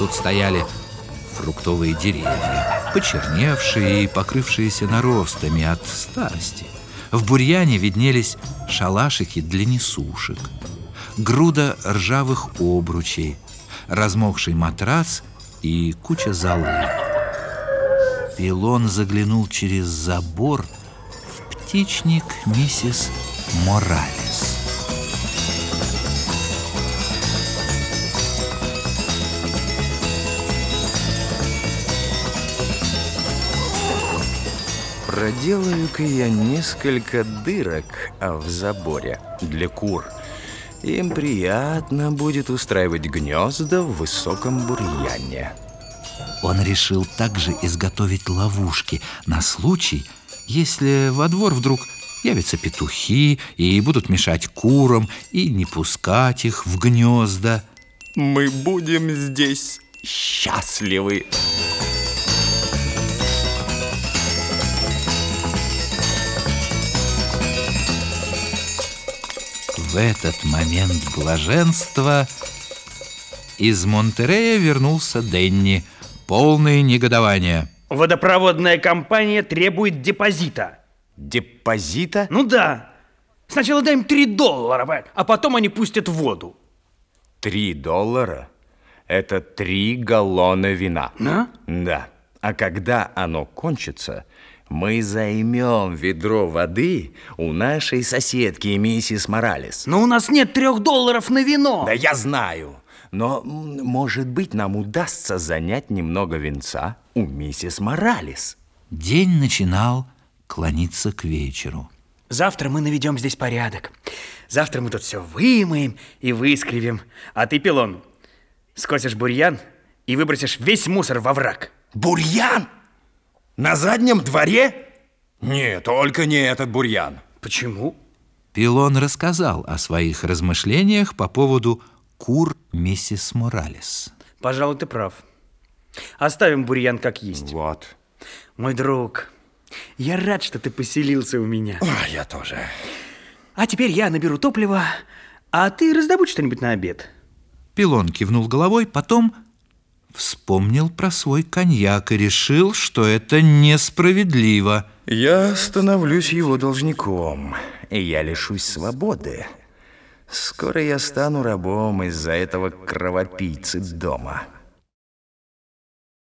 Тут стояли фруктовые деревья, почерневшие и покрывшиеся наростами от старости. В бурьяне виднелись шалашики для несушек, груда ржавых обручей, размокший матрац и куча золы. Пилон заглянул через забор в птичник миссис Моралес. Проделаю-ка я несколько дырок а в заборе для кур. Им приятно будет устраивать гнезда в высоком бурьяне. Он решил также изготовить ловушки на случай, если во двор вдруг явятся петухи и будут мешать курам и не пускать их в гнезда. Мы будем здесь счастливы. В этот момент блаженства из Монтерея вернулся Денни, полный негодования. Водопроводная компания требует депозита. Депозита? Ну да. Сначала дай им 3 доллара, а потом они пустят воду. Три доллара? Это три галлона вина. Да? Да. А когда оно кончится, мы займем ведро воды у нашей соседки миссис Моралес. Но у нас нет трех долларов на вино. Да я знаю. Но, может быть, нам удастся занять немного венца у миссис Моралес. День начинал клониться к вечеру. Завтра мы наведем здесь порядок. Завтра мы тут все вымоем и выскребем. А ты, Пилон, скосишь бурьян и выбросишь весь мусор во враг. Бурьян? На заднем дворе? Нет, только не этот бурьян. Почему? Пилон рассказал о своих размышлениях по поводу кур миссис Моралес. Пожалуй, ты прав. Оставим бурьян как есть. Вот. Мой друг, я рад, что ты поселился у меня. А, я тоже. А теперь я наберу топливо, а ты раздобудь что-нибудь на обед. Пилон кивнул головой, потом вспомнил про свой коньяк и решил, что это несправедливо. Я становлюсь его должником, и я лишусь свободы. Скоро я стану рабом из-за этого кровопийцы дома.